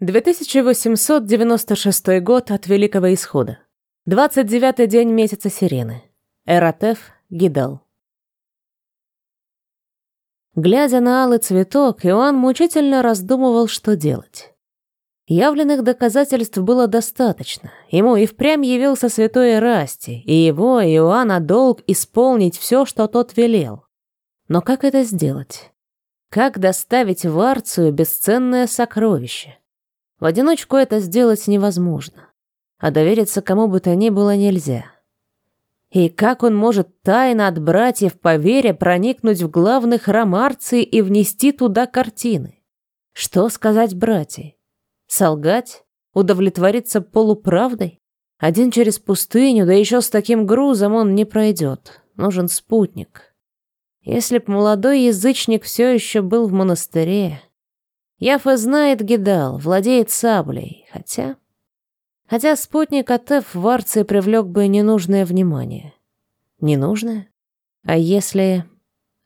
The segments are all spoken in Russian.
2896 год от Великого Исхода. 29-й день месяца Сирены. Эратеф Гидал. Глядя на алый цветок, Иоанн мучительно раздумывал, что делать. Явленных доказательств было достаточно. Ему и впрямь явился святой Эрасти, и его, Иоанна, долг исполнить все, что тот велел. Но как это сделать? Как доставить в Арцию бесценное сокровище? В одиночку это сделать невозможно, а довериться кому бы то ни было нельзя. И как он может тайно от братьев по вере проникнуть в главный храм Арции и внести туда картины? Что сказать братьям? Солгать? Удовлетвориться полуправдой? Один через пустыню, да еще с таким грузом он не пройдет. Нужен спутник. Если б молодой язычник все еще был в монастыре, Яфа знает Гидал, владеет саблей, хотя... Хотя спутник Атеф в Арции привлек бы ненужное внимание. Ненужное? А если...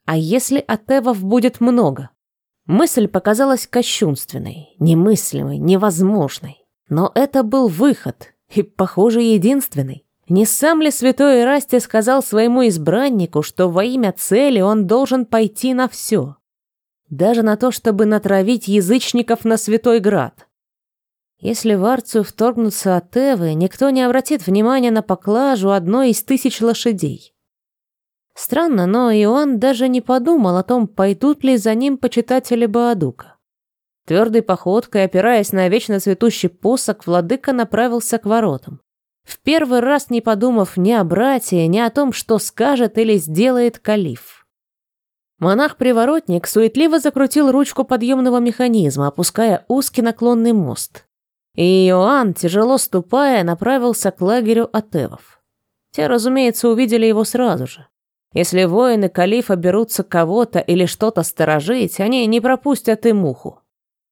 А если Атевов будет много? Мысль показалась кощунственной, немыслимой, невозможной. Но это был выход, и, похоже, единственный. Не сам ли святой Ирасти сказал своему избраннику, что во имя цели он должен пойти на все? Даже на то, чтобы натравить язычников на Святой Град. Если в Арцию вторгнутся Атевы, никто не обратит внимания на поклажу одной из тысяч лошадей. Странно, но Иоанн даже не подумал о том, пойдут ли за ним почитатели Баадука. Твердой походкой, опираясь на вечно цветущий посох, владыка направился к воротам. В первый раз не подумав ни о брате, ни о том, что скажет или сделает калиф. Монах-приворотник суетливо закрутил ручку подъемного механизма, опуская узкий наклонный мост. И Иоанн, тяжело ступая, направился к лагерю Атевов. Те, разумеется, увидели его сразу же. Если воины калифа берутся кого-то или что-то сторожить, они не пропустят и муху.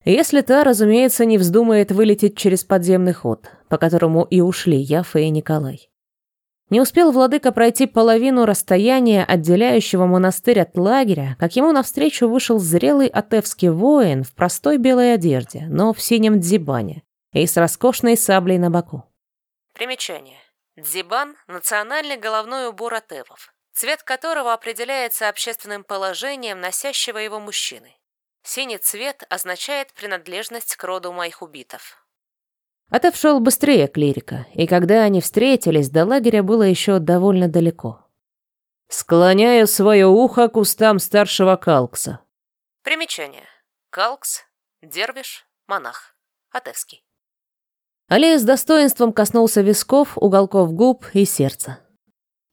Если та, разумеется, не вздумает вылететь через подземный ход, по которому и ушли Яфа и Николай. Не успел владыка пройти половину расстояния, отделяющего монастырь от лагеря, как ему навстречу вышел зрелый атевский воин в простой белой одежде, но в синем дзибане и с роскошной саблей на боку. Примечание. Дзибан – национальный головной убор атевов, цвет которого определяется общественным положением носящего его мужчины. Синий цвет означает принадлежность к роду майхубитов. Атеф шел быстрее клирика, и когда они встретились, до лагеря было еще довольно далеко. «Склоняю свое ухо к устам старшего Калкса». Примечание. Калкс, дервиш, монах. Атевский. Алия с достоинством коснулся висков, уголков губ и сердца.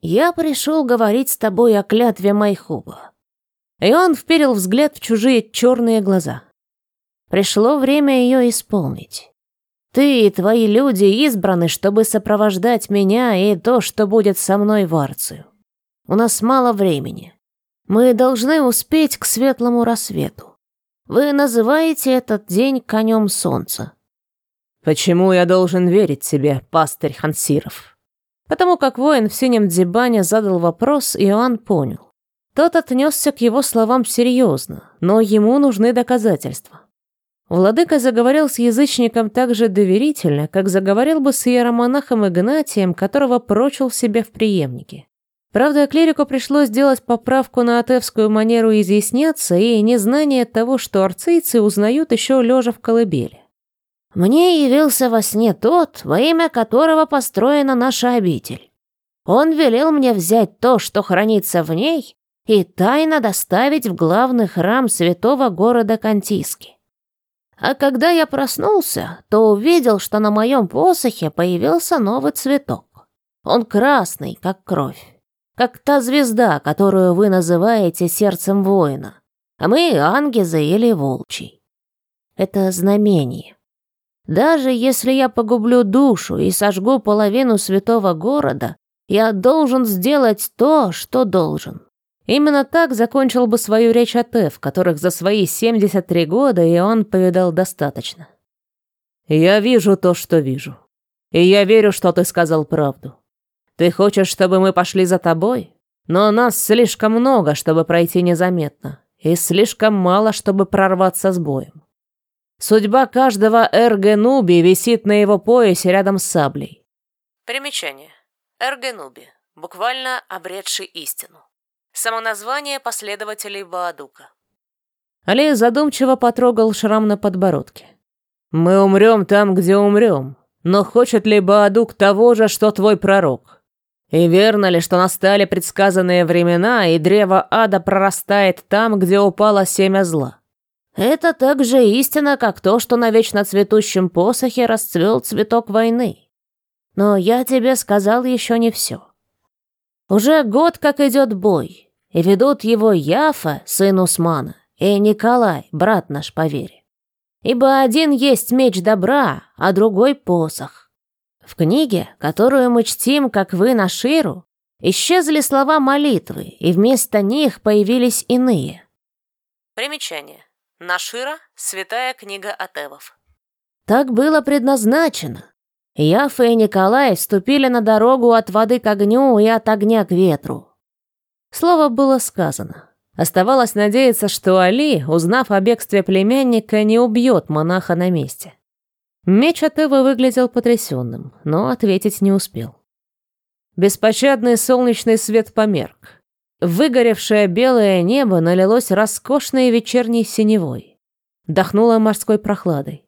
«Я пришел говорить с тобой о клятве Майхуба». И он вперил взгляд в чужие черные глаза. Пришло время ее исполнить. Ты и твои люди избраны, чтобы сопровождать меня и то, что будет со мной в Арцию. У нас мало времени. Мы должны успеть к светлому рассвету. Вы называете этот день конем солнца. Почему я должен верить тебе, пастырь Хансиров? Потому как воин в синем дзибане задал вопрос, Иоанн понял. Тот отнесся к его словам серьезно, но ему нужны доказательства. Владыка заговорил с язычником так же доверительно, как заговорил бы с иеромонахом Игнатием, которого прочил себе в преемнике. Правда, клирику пришлось сделать поправку на атевскую манеру изъясняться и незнание того, что арцийцы узнают еще лежа в колыбели. «Мне явился во сне тот, во имя которого построена наша обитель. Он велел мне взять то, что хранится в ней, и тайно доставить в главный храм святого города Кантиски. А когда я проснулся, то увидел, что на моем посохе появился новый цветок. Он красный, как кровь. Как та звезда, которую вы называете сердцем воина. А мы ангезы или волчий. Это знамение. Даже если я погублю душу и сожгу половину святого города, я должен сделать то, что должен. Именно так закончил бы свою речь Атеф, которых за свои 73 года и он повидал достаточно. «Я вижу то, что вижу. И я верю, что ты сказал правду. Ты хочешь, чтобы мы пошли за тобой? Но нас слишком много, чтобы пройти незаметно, и слишком мало, чтобы прорваться с боем. Судьба каждого Эргенуби висит на его поясе рядом с саблей. Примечание. Эргенуби. Буквально обретший истину. Самоназвание последователей Баадука. Али задумчиво потрогал шрам на подбородке. «Мы умрем там, где умрем. Но хочет ли Баадук того же, что твой пророк? И верно ли, что настали предсказанные времена, и древо ада прорастает там, где упало семя зла? Это так же истина, как то, что на вечно цветущем посохе расцвел цветок войны. Но я тебе сказал еще не все. Уже год как идет бой, и ведут его Яфа, сын Усмана, и Николай, брат наш по вере. Ибо один есть меч добра, а другой посох. В книге, которую мы чтим, как вы на Ширу, исчезли слова молитвы, и вместо них появились иные. Примечание. Нашира – святая книга Атевов. Так было предназначено. Яфа и Николай вступили на дорогу от воды к огню и от огня к ветру. Слово было сказано. Оставалось надеяться, что Али, узнав о бегстве племянника, не убьет монаха на месте. Меч Атева выглядел потрясенным, но ответить не успел. Беспощадный солнечный свет померк. Выгоревшее белое небо налилось роскошной вечерней синевой. Дохнуло морской прохладой.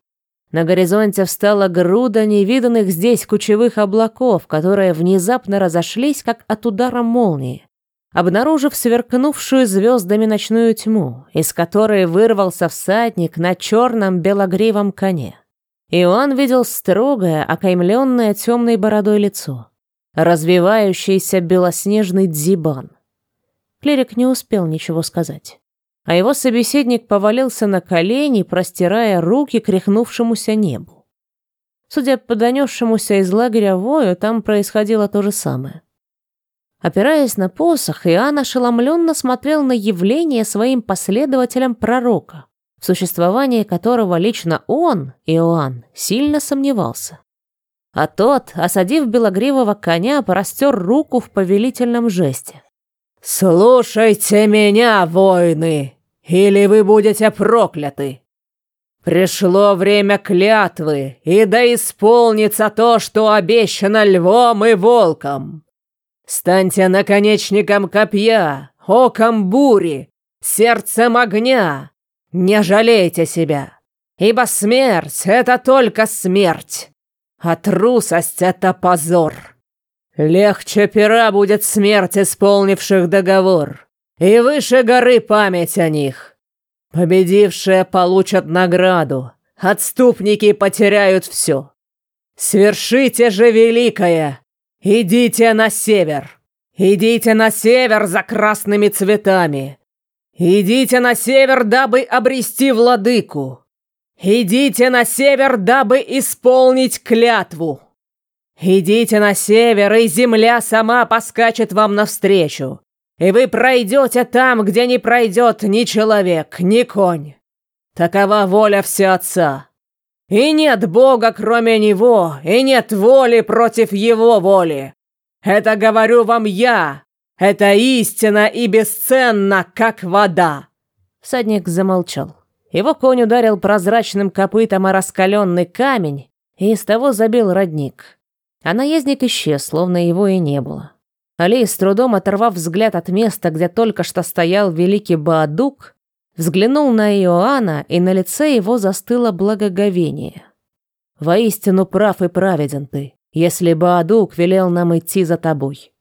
На горизонте встала груда невиданных здесь кучевых облаков, которые внезапно разошлись, как от удара молнии обнаружив сверкнувшую звездами ночную тьму, из которой вырвался всадник на черном белогривом коне. Иоанн видел строгое, окаймленное темной бородой лицо, развивающийся белоснежный дзибан. Клирик не успел ничего сказать, а его собеседник повалился на колени, простирая руки к рехнувшемуся небу. Судя по донесшемуся из лагеря вою, там происходило то же самое. Опираясь на посох, Иоанн ошеломленно смотрел на явление своим последователям пророка, в существовании которого лично он, Иоанн, сильно сомневался. А тот, осадив белогривого коня, простер руку в повелительном жесте. «Слушайте меня, воины, или вы будете прокляты! Пришло время клятвы, и да исполнится то, что обещано львом и волком!» Станьте наконечником копья, оком бури, сердцем огня. Не жалейте себя, ибо смерть — это только смерть, а трусость — это позор. Легче пера будет смерть исполнивших договор, и выше горы память о них. Победившие получат награду, отступники потеряют все. Свершите же великое, «Идите на север! Идите на север за красными цветами! Идите на север, дабы обрести владыку! Идите на север, дабы исполнить клятву! Идите на север, и земля сама поскачет вам навстречу, и вы пройдете там, где не пройдет ни человек, ни конь. Такова воля все Отца. И нет Бога, кроме Него, и нет воли против Его воли. Это говорю вам я. Это истина и бесценна, как вода. Садник замолчал. Его конь ударил прозрачным копытом о раскаленный камень и из того забил родник. А наездник исчез, словно его и не было. Али, с трудом оторвав взгляд от места, где только что стоял великий Баадук, взглянул на Иоанна, и на лице его застыло благоговение. «Воистину прав и праведен ты, если бы Адук велел нам идти за тобой».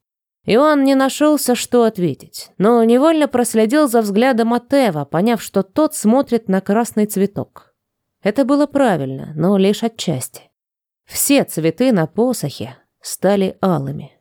Иоанн не нашелся, что ответить, но невольно проследил за взглядом Атева, поняв, что тот смотрит на красный цветок. Это было правильно, но лишь отчасти. Все цветы на посохе стали алыми.